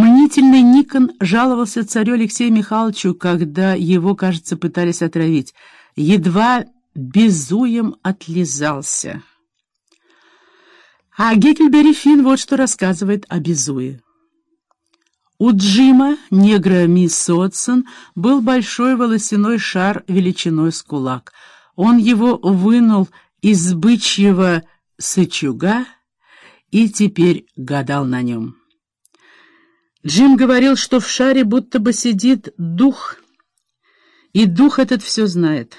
Мнительный Никон жаловался царю Алексею Михайловичу, когда его, кажется, пытались отравить. Едва безуем отлизался. А Геккельбери Финн вот что рассказывает о безуе. У Джима, негра мисс Отсон, был большой волосяной шар величиной с кулак. Он его вынул из бычьего сычуга и теперь гадал на нем. Джим говорил, что в шаре будто бы сидит дух, и дух этот все знает.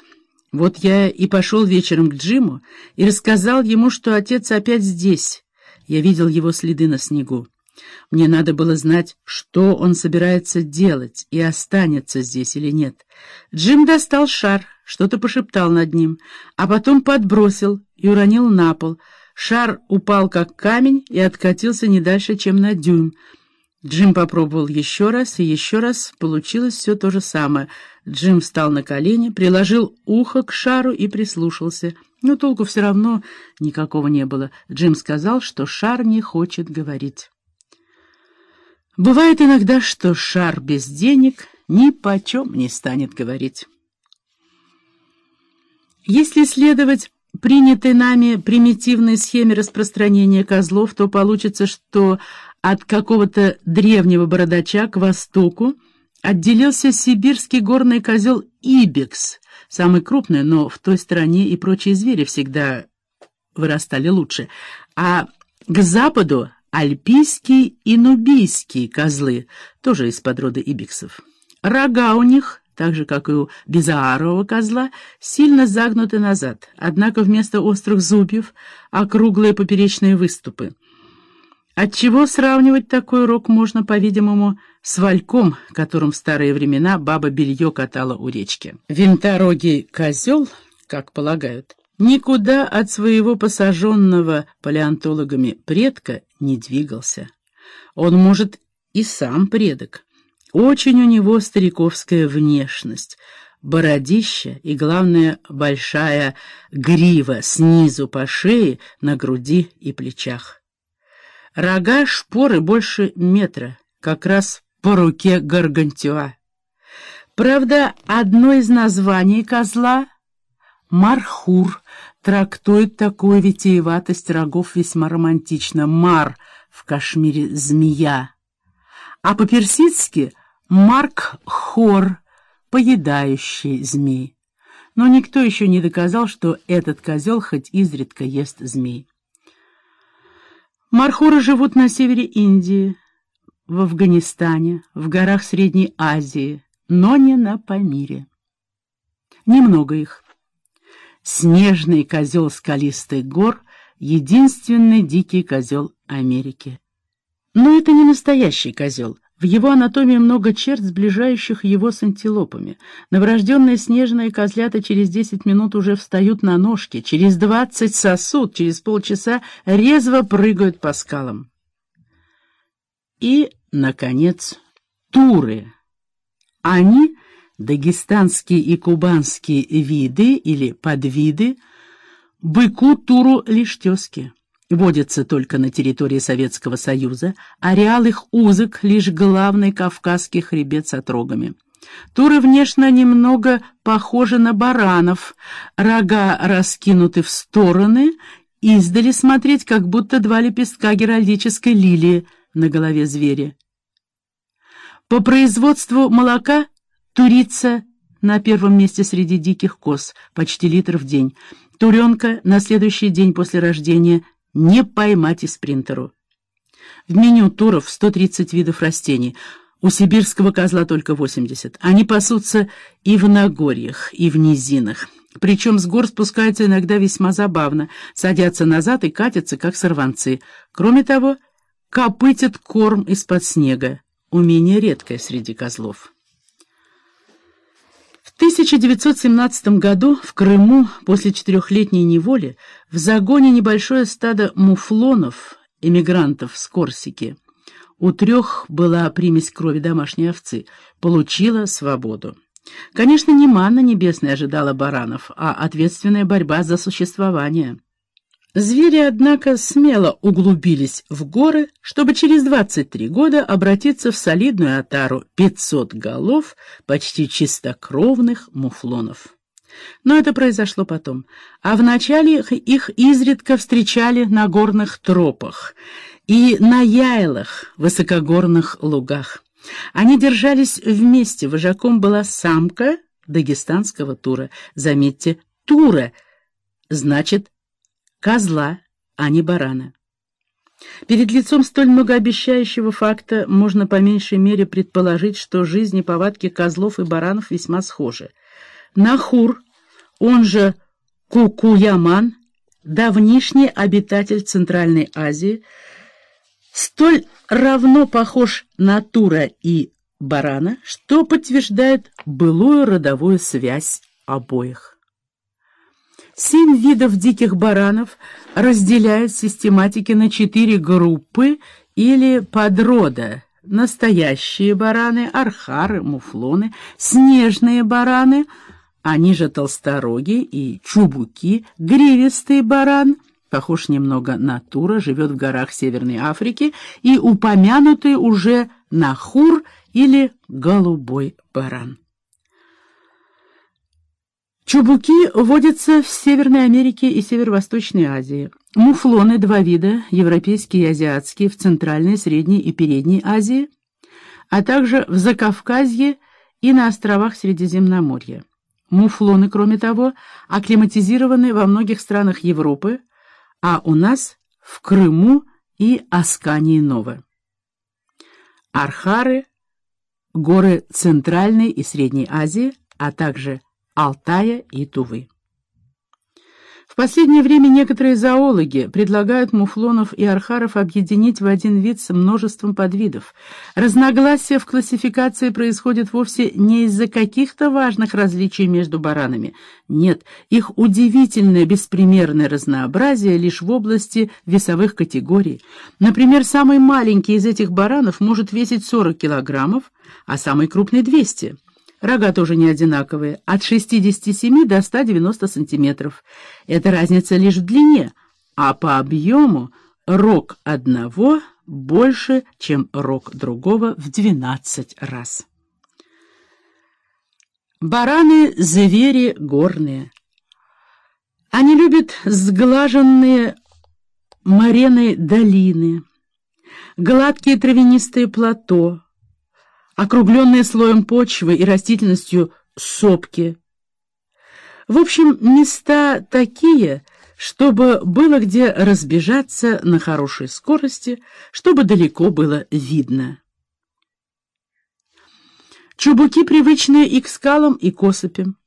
Вот я и пошел вечером к Джиму и рассказал ему, что отец опять здесь. Я видел его следы на снегу. Мне надо было знать, что он собирается делать и останется здесь или нет. Джим достал шар, что-то пошептал над ним, а потом подбросил и уронил на пол. Шар упал как камень и откатился не дальше, чем на дюйм. Джим попробовал еще раз, и еще раз получилось все то же самое. Джим встал на колени, приложил ухо к шару и прислушался. Но толку все равно никакого не было. Джим сказал, что шар не хочет говорить. Бывает иногда, что шар без денег ни почем не станет говорить. Если следовать принятой нами примитивной схеме распространения козлов, то получится, что от какого-то древнего бородача к востоку отделился сибирский горный козел Ибекс, самый крупный, но в той стране и прочие звери всегда вырастали лучше, а к западу альпийские и нубийские козлы, тоже из подроды ибиксов. Рога у них, так же, как и у безаарового козла, сильно загнуты назад, однако вместо острых зубьев округлые поперечные выступы. Отчего сравнивать такой рог можно, по-видимому, с вальком, которым в старые времена баба белье катала у речки. Винторогий козел, как полагают, никуда от своего посаженного палеонтологами предка не двигался. Он, может, и сам предок. Очень у него стариковская внешность, бородища и, главное, большая грива снизу по шее, на груди и плечах. Рога шпоры больше метра, как раз по руке гаргантюа. Правда, одно из названий козла — Мархур — трактует такую витиеватость рогов весьма романтично. Мар в Кашмире — змея. А по-персидски — Марк-хор — поедающий змей. Но никто еще не доказал, что этот козел хоть изредка ест змей. Мархуры живут на севере Индии, в Афганистане, в горах Средней Азии, но не на Памире. Немного их. Снежный козел скалистых гор — единственный дикий козел Америки. Но это не настоящий козел. В его анатомии много черт, сближающих его с антилопами. Новорожденные снежные козлята через 10 минут уже встают на ножки, через 20 сосут, через полчаса резво прыгают по скалам. И, наконец, туры. Они, дагестанские и кубанские виды или подвиды, быку туру лишь тезки водятся только на территории Советского Союза, ареал их узок, лишь главный кавказский хребет с отрогами. Туры внешне немного похожи на баранов, рога раскинуты в стороны, издали смотреть, как будто два лепестка геральдической лилии на голове зверя. По производству молока турица на первом месте среди диких коз, почти литр в день. Туренка на следующий день после рождения не поймать и спринтеру. В меню туров 130 видов растений. У сибирского козла только 80. Они пасутся и в Нагорьях, и в низинах. Причем с гор спускаются иногда весьма забавно, садятся назад и катятся, как сорванцы. Кроме того, копытят корм из-под снега. Умение редкое среди козлов. В 1917 году в Крыму после четырехлетней неволи в загоне небольшое стадо муфлонов, эмигрантов с Корсики, у трех была примесь крови домашней овцы, получила свободу. Конечно, не манна небесная ожидала баранов, а ответственная борьба за существование. Звери, однако, смело углубились в горы, чтобы через 23 года обратиться в солидную отару 500 голов почти чистокровных муфлонов. Но это произошло потом, а вначале их изредка встречали на горных тропах и на яйлах, высокогорных лугах. Они держались вместе, вожаком была самка дагестанского тура. Заметьте, тура, значит, козла, а не барана. Перед лицом столь многообещающего факта можно по меньшей мере предположить, что жизнь и повадки козлов и баранов весьма схожи. Нахур, он же Кукуяман, давнишний обитатель Центральной Азии, столь равно похож на Тура и барана, что подтверждает былую родовую связь обоих. Семь видов диких баранов разделяют систематики на четыре группы или подрода. Настоящие бараны, архары, муфлоны, снежные бараны, они же толстороги и чубуки, гривистый баран, похож немного на тура, живет в горах Северной Африки, и упомянутый уже нахур или голубой баран. Чубуки водятся в Северной Америке и Северо-Восточной Азии. Муфлоны – два вида, европейские и азиатские, в Центральной, Средней и Передней Азии, а также в Закавказье и на островах Средиземноморья. Муфлоны, кроме того, акклиматизированы во многих странах Европы, а у нас – в Крыму и Аскании-Ново. Архары – горы Центральной и Средней Азии, а также Алтая и Тувы. В последнее время некоторые зоологи предлагают муфлонов и архаров объединить в один вид с множеством подвидов. Разногласия в классификации происходят вовсе не из-за каких-то важных различий между баранами. Нет, их удивительное беспримерное разнообразие лишь в области весовых категорий. Например, самый маленький из этих баранов может весить 40 килограммов, а самый крупный — 200 Рога тоже не одинаковые, от 67 до 190 сантиметров. Это разница лишь в длине, а по объему рог одного больше, чем рог другого в 12 раз. Бараны – звери горные. Они любят сглаженные мореной долины, гладкие травянистые плато, округленные слоем почвы и растительностью сопки. В общем, места такие, чтобы было где разбежаться на хорошей скорости, чтобы далеко было видно. Чубуки привычные и к скалам, и к осыпям.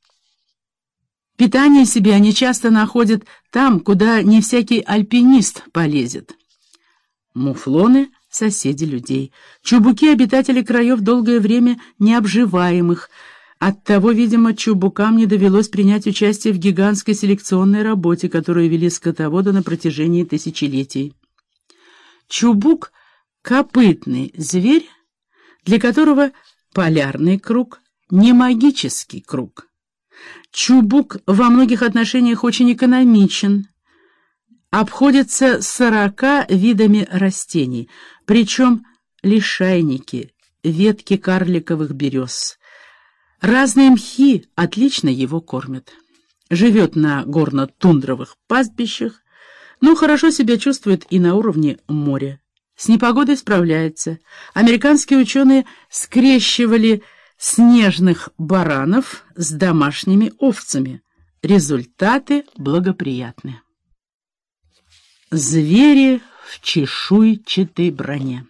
Питание себе они часто находят там, куда не всякий альпинист полезет. Муфлоны — соседи людей. Чубуки — обитатели краев долгое время необживаемых. Оттого, видимо, чубукам не довелось принять участие в гигантской селекционной работе, которую вели скотоводы на протяжении тысячелетий. Чубук — копытный зверь, для которого полярный круг — не магический круг. Чубук во многих отношениях очень экономичен, обходится сорока видами растений, причем лишайники, ветки карликовых берез. Разные мхи отлично его кормят. Живет на горно-тундровых пастбищах, но хорошо себя чувствует и на уровне моря. С непогодой справляется. Американские ученые скрещивали снежных баранов с домашними овцами. Результаты благоприятны. Звери в чешуйчатой броне.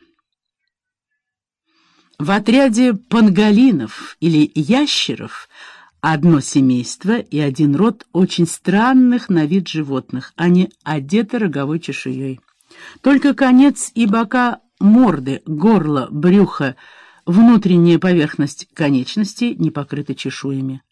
В отряде панголинов или ящеров одно семейство и один род очень странных на вид животных. Они одеты роговой чешуей. Только конец и бока морды, горло, брюхо, внутренняя поверхность конечностей не покрыты чешуями.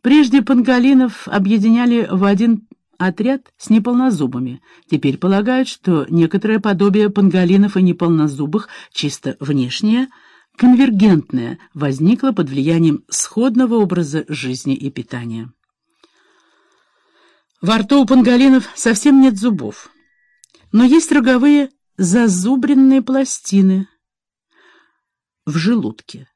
Прежде панголинов объединяли в один отряд с неполнозубыми. Теперь полагают, что некоторое подобие панголинов и неполнозубых, чисто внешнее, конвергентное, возникло под влиянием сходного образа жизни и питания. Во рту у панголинов совсем нет зубов, но есть роговые зазубренные пластины в желудке.